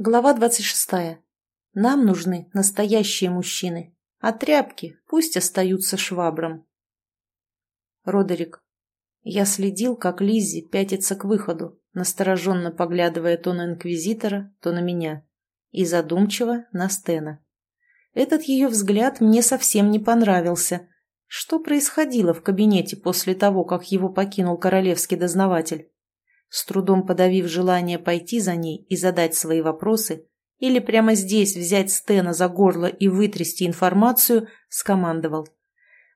Глава 26. Нам нужны настоящие мужчины, а тряпки пусть остаются швабром. Родерик. Я следил, как Лиззи пятится к выходу, настороженно поглядывая то на Инквизитора, то на меня, и задумчиво на Стена. Этот ее взгляд мне совсем не понравился. Что происходило в кабинете после того, как его покинул королевский дознаватель? С трудом подавив желание пойти за ней и задать свои вопросы, или прямо здесь взять Стена за горло и вытрясти информацию, скомандовал.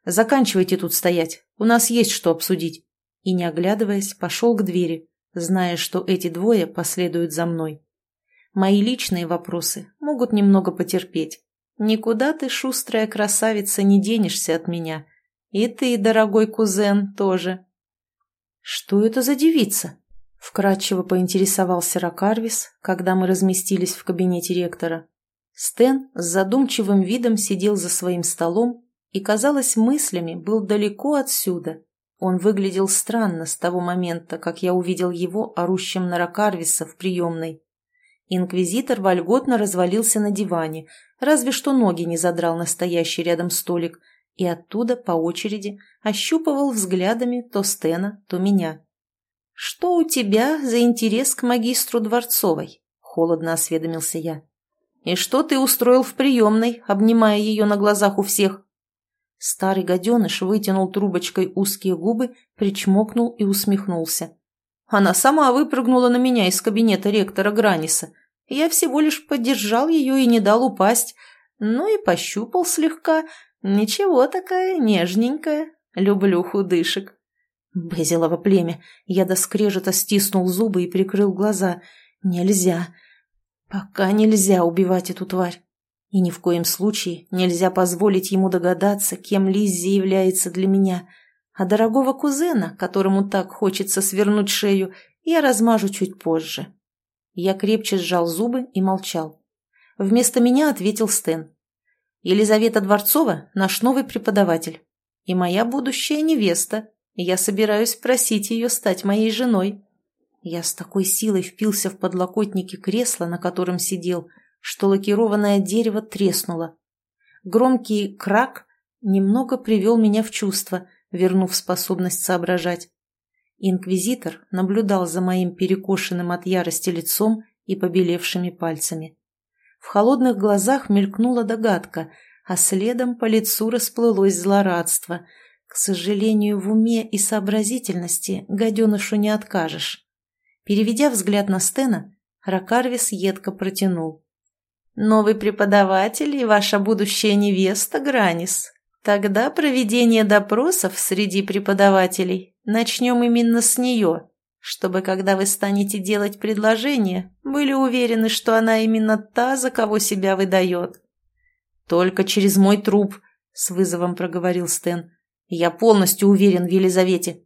«Заканчивайте тут стоять, у нас есть что обсудить». И, не оглядываясь, пошел к двери, зная, что эти двое последуют за мной. Мои личные вопросы могут немного потерпеть. Никуда ты, шустрая красавица, не денешься от меня. И ты, дорогой кузен, тоже. Что это за девица? Вкратчиво поинтересовался Ракарвис, когда мы разместились в кабинете ректора. Стэн с задумчивым видом сидел за своим столом и, казалось, мыслями был далеко отсюда. Он выглядел странно с того момента, как я увидел его орущим на Ракарвиса в приемной. Инквизитор вольготно развалился на диване, разве что ноги не задрал настоящий рядом столик, и оттуда по очереди ощупывал взглядами то Стена, то меня. «Что у тебя за интерес к магистру Дворцовой?» – холодно осведомился я. «И что ты устроил в приемной, обнимая ее на глазах у всех?» Старый гаденыш вытянул трубочкой узкие губы, причмокнул и усмехнулся. Она сама выпрыгнула на меня из кабинета ректора Граниса. Я всего лишь поддержал ее и не дал упасть. Ну и пощупал слегка. Ничего такая, нежненькая. Люблю худышек. Безилово племя. Я до скрежета стиснул зубы и прикрыл глаза. Нельзя. Пока нельзя убивать эту тварь. И ни в коем случае нельзя позволить ему догадаться, кем Лиззи является для меня. А дорогого кузена, которому так хочется свернуть шею, я размажу чуть позже. Я крепче сжал зубы и молчал. Вместо меня ответил Стэн. Елизавета Дворцова – наш новый преподаватель. И моя будущая невеста, я собираюсь просить ее стать моей женой. Я с такой силой впился в подлокотники кресла, на котором сидел, что лакированное дерево треснуло. Громкий крак немного привел меня в чувство, вернув способность соображать. Инквизитор наблюдал за моим перекошенным от ярости лицом и побелевшими пальцами. В холодных глазах мелькнула догадка, а следом по лицу расплылось злорадство — к сожалению, в уме и сообразительности гаденышу не откажешь. Переведя взгляд на Стена, Ракарвис едко протянул. «Новый преподаватель и ваша будущая невеста, Гранис. Тогда проведение допросов среди преподавателей начнем именно с нее, чтобы, когда вы станете делать предложение, были уверены, что она именно та, за кого себя выдает». «Только через мой труп», — с вызовом проговорил Стэн. Я полностью уверен в Елизавете.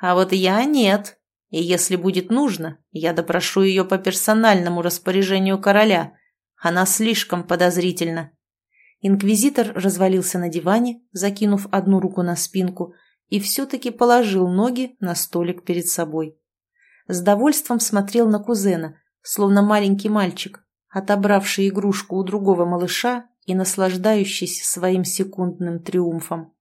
А вот я нет. И если будет нужно, я допрошу ее по персональному распоряжению короля. Она слишком подозрительна. Инквизитор развалился на диване, закинув одну руку на спинку, и все-таки положил ноги на столик перед собой. С довольством смотрел на кузена, словно маленький мальчик, отобравший игрушку у другого малыша и наслаждающийся своим секундным триумфом.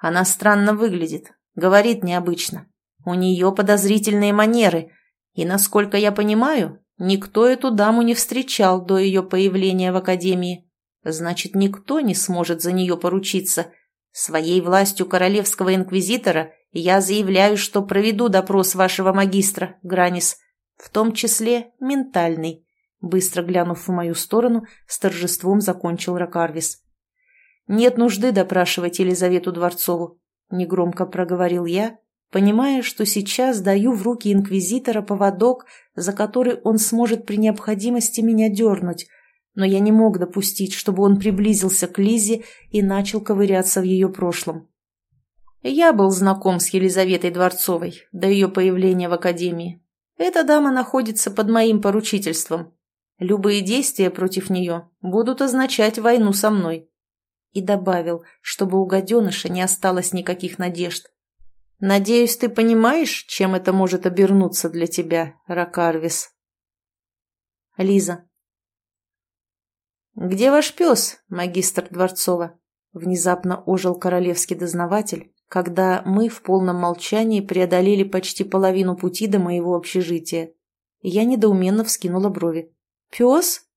Она странно выглядит, говорит необычно. У нее подозрительные манеры, и, насколько я понимаю, никто эту даму не встречал до ее появления в академии. Значит, никто не сможет за нее поручиться. Своей властью королевского инквизитора я заявляю, что проведу допрос вашего магистра, Гранис, в том числе ментальный. Быстро глянув в мою сторону, с торжеством закончил Ракарвис. «Нет нужды допрашивать Елизавету Дворцову», — негромко проговорил я, понимая, что сейчас даю в руки инквизитора поводок, за который он сможет при необходимости меня дернуть, но я не мог допустить, чтобы он приблизился к Лизе и начал ковыряться в ее прошлом. Я был знаком с Елизаветой Дворцовой до ее появления в Академии. Эта дама находится под моим поручительством. Любые действия против нее будут означать войну со мной и добавил, чтобы у гаденыша не осталось никаких надежд. «Надеюсь, ты понимаешь, чем это может обернуться для тебя, Ракарвис?» Лиза. «Где ваш пес, магистр Дворцова?» Внезапно ожил королевский дознаватель, когда мы в полном молчании преодолели почти половину пути до моего общежития. Я недоуменно вскинула брови. «Пес?»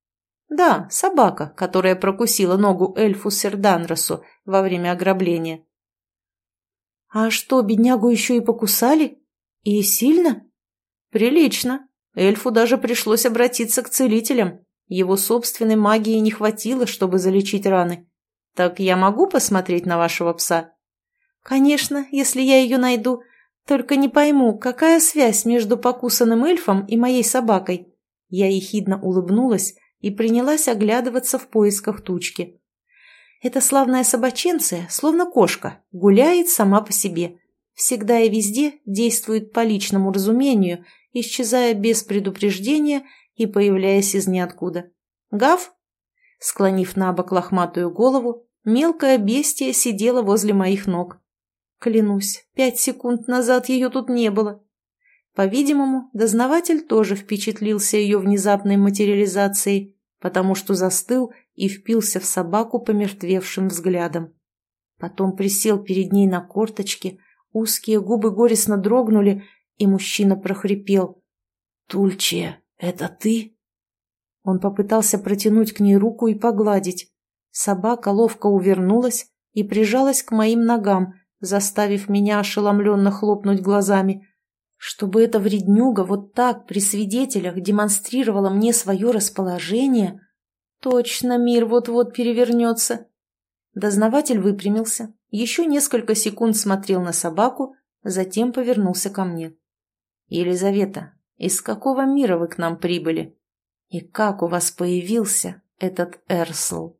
«Да, собака, которая прокусила ногу эльфу Серданросу во время ограбления». «А что, беднягу еще и покусали? И сильно?» «Прилично. Эльфу даже пришлось обратиться к целителям. Его собственной магии не хватило, чтобы залечить раны. Так я могу посмотреть на вашего пса?» «Конечно, если я ее найду. Только не пойму, какая связь между покусанным эльфом и моей собакой?» Я ехидно улыбнулась и принялась оглядываться в поисках тучки. Эта славная собаченция, словно кошка, гуляет сама по себе. Всегда и везде действует по личному разумению, исчезая без предупреждения и появляясь из ниоткуда. «Гав?» Склонив на бок лохматую голову, мелкое бестие сидело возле моих ног. Клянусь, пять секунд назад ее тут не было. По-видимому, дознаватель тоже впечатлился ее внезапной материализацией, потому что застыл и впился в собаку помертвевшим взглядом. Потом присел перед ней на корточки, узкие губы горестно дрогнули, и мужчина прохрипел. «Тульчия, это ты?» Он попытался протянуть к ней руку и погладить. Собака ловко увернулась и прижалась к моим ногам, заставив меня ошеломленно хлопнуть глазами. Чтобы эта вреднюга вот так при свидетелях демонстрировала мне свое расположение, Точно мир вот-вот перевернется. Дознаватель выпрямился, еще несколько секунд смотрел на собаку, затем повернулся ко мне. «Елизавета, из какого мира вы к нам прибыли? И как у вас появился этот Эрсл?»